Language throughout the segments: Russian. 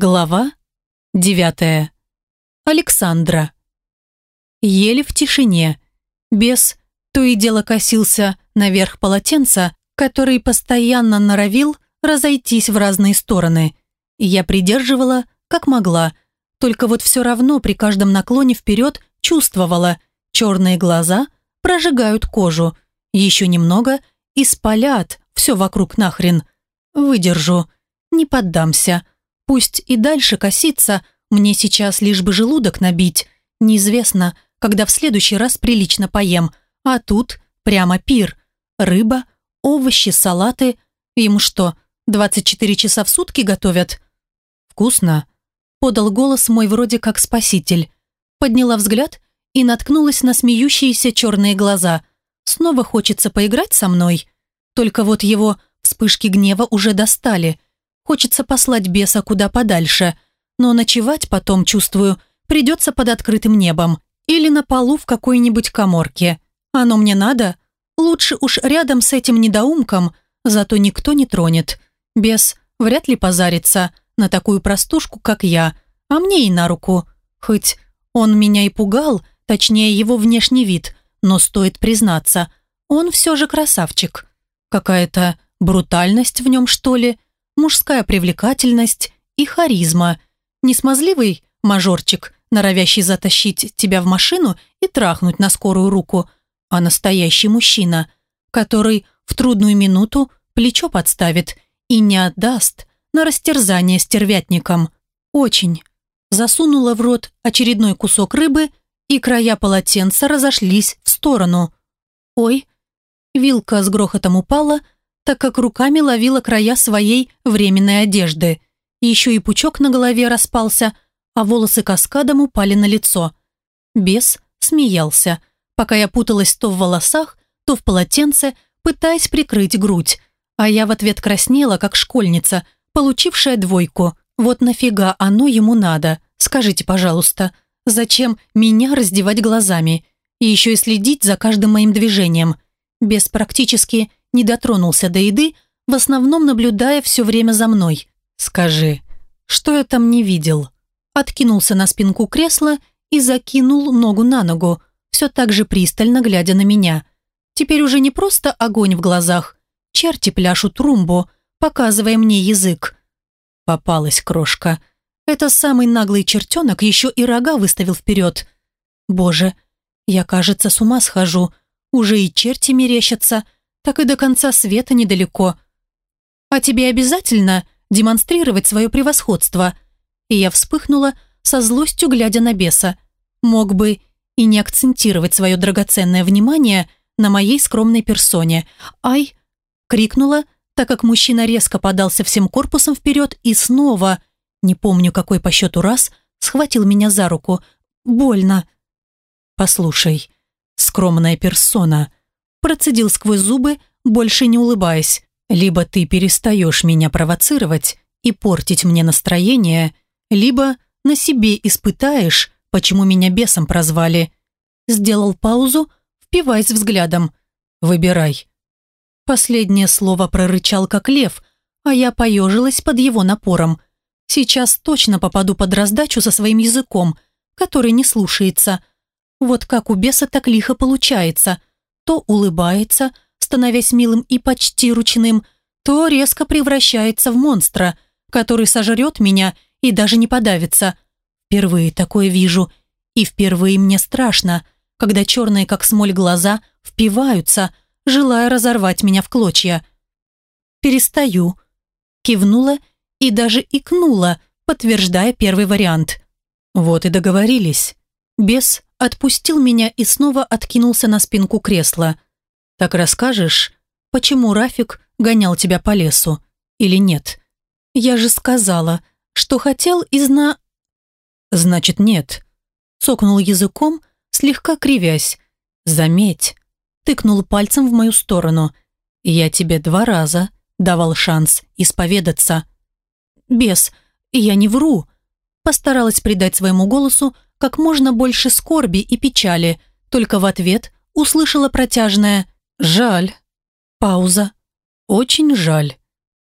Глава девятая. Александра. Еле в тишине. Бес то и дело косился наверх полотенца, который постоянно норовил разойтись в разные стороны. Я придерживала, как могла, только вот все равно при каждом наклоне вперед чувствовала, черные глаза прожигают кожу, еще немного и спалят все вокруг нахрен. Выдержу, не поддамся. Пусть и дальше коситься, мне сейчас лишь бы желудок набить. Неизвестно, когда в следующий раз прилично поем. А тут прямо пир. Рыба, овощи, салаты. Ему что, 24 часа в сутки готовят? Вкусно. Подал голос мой вроде как спаситель. Подняла взгляд и наткнулась на смеющиеся черные глаза. Снова хочется поиграть со мной. Только вот его вспышки гнева уже достали – Хочется послать беса куда подальше, но ночевать потом, чувствую, придется под открытым небом или на полу в какой-нибудь коморке. Оно мне надо? Лучше уж рядом с этим недоумком, зато никто не тронет. Бес вряд ли позарится на такую простушку, как я, а мне и на руку. Хоть он меня и пугал, точнее его внешний вид, но стоит признаться, он все же красавчик. Какая-то брутальность в нем, что ли, мужская привлекательность и харизма. Не смазливый мажорчик, норовящий затащить тебя в машину и трахнуть на скорую руку, а настоящий мужчина, который в трудную минуту плечо подставит и не отдаст на растерзание стервятникам. Очень. Засунула в рот очередной кусок рыбы, и края полотенца разошлись в сторону. Ой, вилка с грохотом упала, так как руками ловила края своей временной одежды. Еще и пучок на голове распался, а волосы каскадом упали на лицо. Бес смеялся, пока я путалась то в волосах, то в полотенце, пытаясь прикрыть грудь. А я в ответ краснела, как школьница, получившая двойку. Вот нафига оно ему надо? Скажите, пожалуйста, зачем меня раздевать глазами? И еще и следить за каждым моим движением. Бес практически не дотронулся до еды, в основном наблюдая все время за мной. «Скажи, что я там не видел?» Откинулся на спинку кресла и закинул ногу на ногу, все так же пристально глядя на меня. Теперь уже не просто огонь в глазах, черти пляшут румбу, показывая мне язык. Попалась крошка. Это самый наглый чертенок еще и рога выставил вперед. Боже, я, кажется, с ума схожу. Уже и черти мерещатся, так и до конца света недалеко. А тебе обязательно демонстрировать свое превосходство?» И я вспыхнула, со злостью глядя на беса. Мог бы и не акцентировать свое драгоценное внимание на моей скромной персоне. «Ай!» — крикнула, так как мужчина резко подался всем корпусом вперед и снова, не помню какой по счету раз, схватил меня за руку. «Больно!» «Послушай, скромная персона», процедил сквозь зубы, больше не улыбаясь. «Либо ты перестаешь меня провоцировать и портить мне настроение, либо на себе испытаешь, почему меня бесом прозвали». Сделал паузу, впиваясь взглядом. «Выбирай». Последнее слово прорычал как лев, а я поежилась под его напором. Сейчас точно попаду под раздачу со своим языком, который не слушается. Вот как у беса так лихо получается – то улыбается, становясь милым и почти ручным, то резко превращается в монстра, который сожрет меня и даже не подавится. Впервые такое вижу, и впервые мне страшно, когда черные, как смоль, глаза впиваются, желая разорвать меня в клочья. «Перестаю», кивнула и даже икнула, подтверждая первый вариант. Вот и договорились. Бес отпустил меня и снова откинулся на спинку кресла. «Так расскажешь, почему Рафик гонял тебя по лесу? Или нет? Я же сказала, что хотел из на...» «Значит, нет», — цокнул языком, слегка кривясь. «Заметь», — тыкнул пальцем в мою сторону. «Я тебе два раза давал шанс исповедаться». «Бес, я не вру», — постаралась придать своему голосу как можно больше скорби и печали, только в ответ услышала протяжное «Жаль». Пауза. «Очень жаль».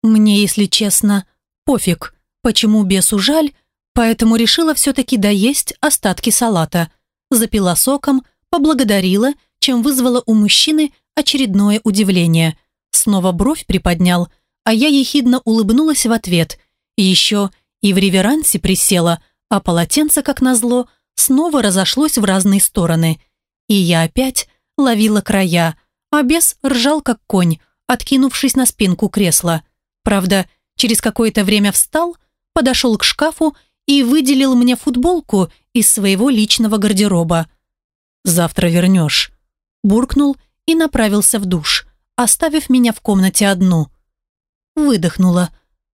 Мне, если честно, пофиг, почему бесу жаль, поэтому решила все-таки доесть остатки салата. Запила соком, поблагодарила, чем вызвала у мужчины очередное удивление. Снова бровь приподнял, а я ехидно улыбнулась в ответ. Еще и в реверансе присела, а полотенце, как назло, снова разошлось в разные стороны. И я опять ловила края, а бес ржал как конь, откинувшись на спинку кресла. Правда, через какое-то время встал, подошел к шкафу и выделил мне футболку из своего личного гардероба. «Завтра вернешь», – буркнул и направился в душ, оставив меня в комнате одну. Выдохнула.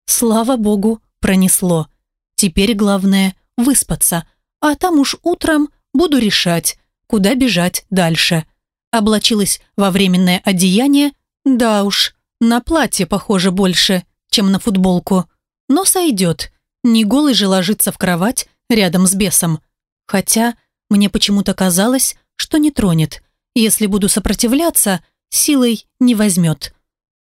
Слава богу, пронесло. Теперь главное – выспаться, а там уж утром буду решать, куда бежать дальше. Облачилась во временное одеяние, да уж, на платье похоже больше, чем на футболку. Но сойдет, не голый же ложиться в кровать рядом с бесом. Хотя мне почему-то казалось, что не тронет. Если буду сопротивляться, силой не возьмет.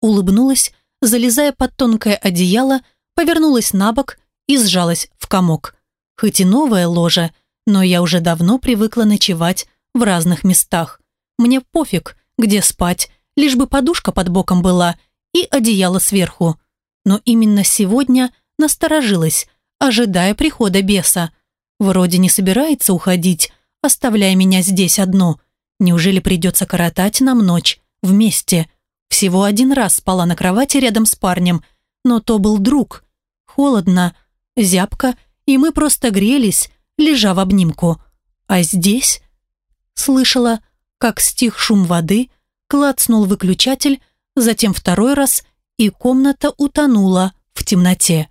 Улыбнулась, залезая под тонкое одеяло, повернулась на бок и сжалась в комок. Хоть и новое ложе, но я уже давно привыкла ночевать в разных местах. Мне пофиг, где спать, лишь бы подушка под боком была и одеяло сверху. Но именно сегодня насторожилась, ожидая прихода беса. Вроде не собирается уходить, оставляя меня здесь одну. Неужели придется коротать нам ночь вместе? Всего один раз спала на кровати рядом с парнем, но то был друг. Холодно, зябко, и мы просто грелись, лежа в обнимку. А здесь... Слышала, как стих шум воды, клацнул выключатель, затем второй раз, и комната утонула в темноте.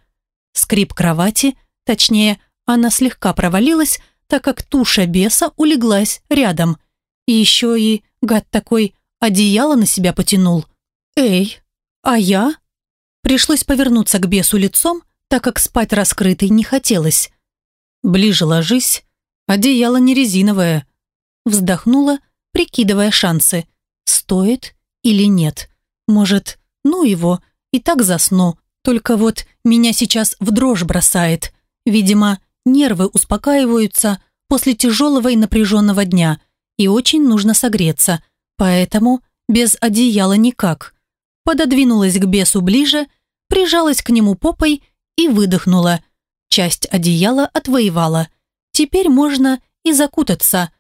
Скрип кровати, точнее, она слегка провалилась, так как туша беса улеглась рядом. Еще и, гад такой, одеяло на себя потянул. «Эй, а я?» Пришлось повернуться к бесу лицом, так как спать раскрытой не хотелось. «Ближе ложись, одеяло не резиновое». Вздохнула, прикидывая шансы. Стоит или нет? Может, ну его, и так засну. Только вот меня сейчас в дрожь бросает. Видимо, нервы успокаиваются после тяжелого и напряженного дня, и очень нужно согреться. Поэтому без одеяла никак. Пододвинулась к бесу ближе, прижалась к нему попой и выдохнула. Часть одеяла отвоевала. Теперь можно и закутаться.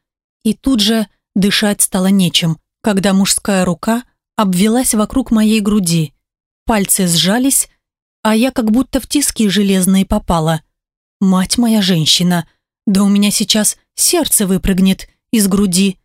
И тут же дышать стало нечем, когда мужская рука обвелась вокруг моей груди. Пальцы сжались, а я как будто в тиски железные попала. Мать моя женщина, да у меня сейчас сердце выпрыгнет из груди.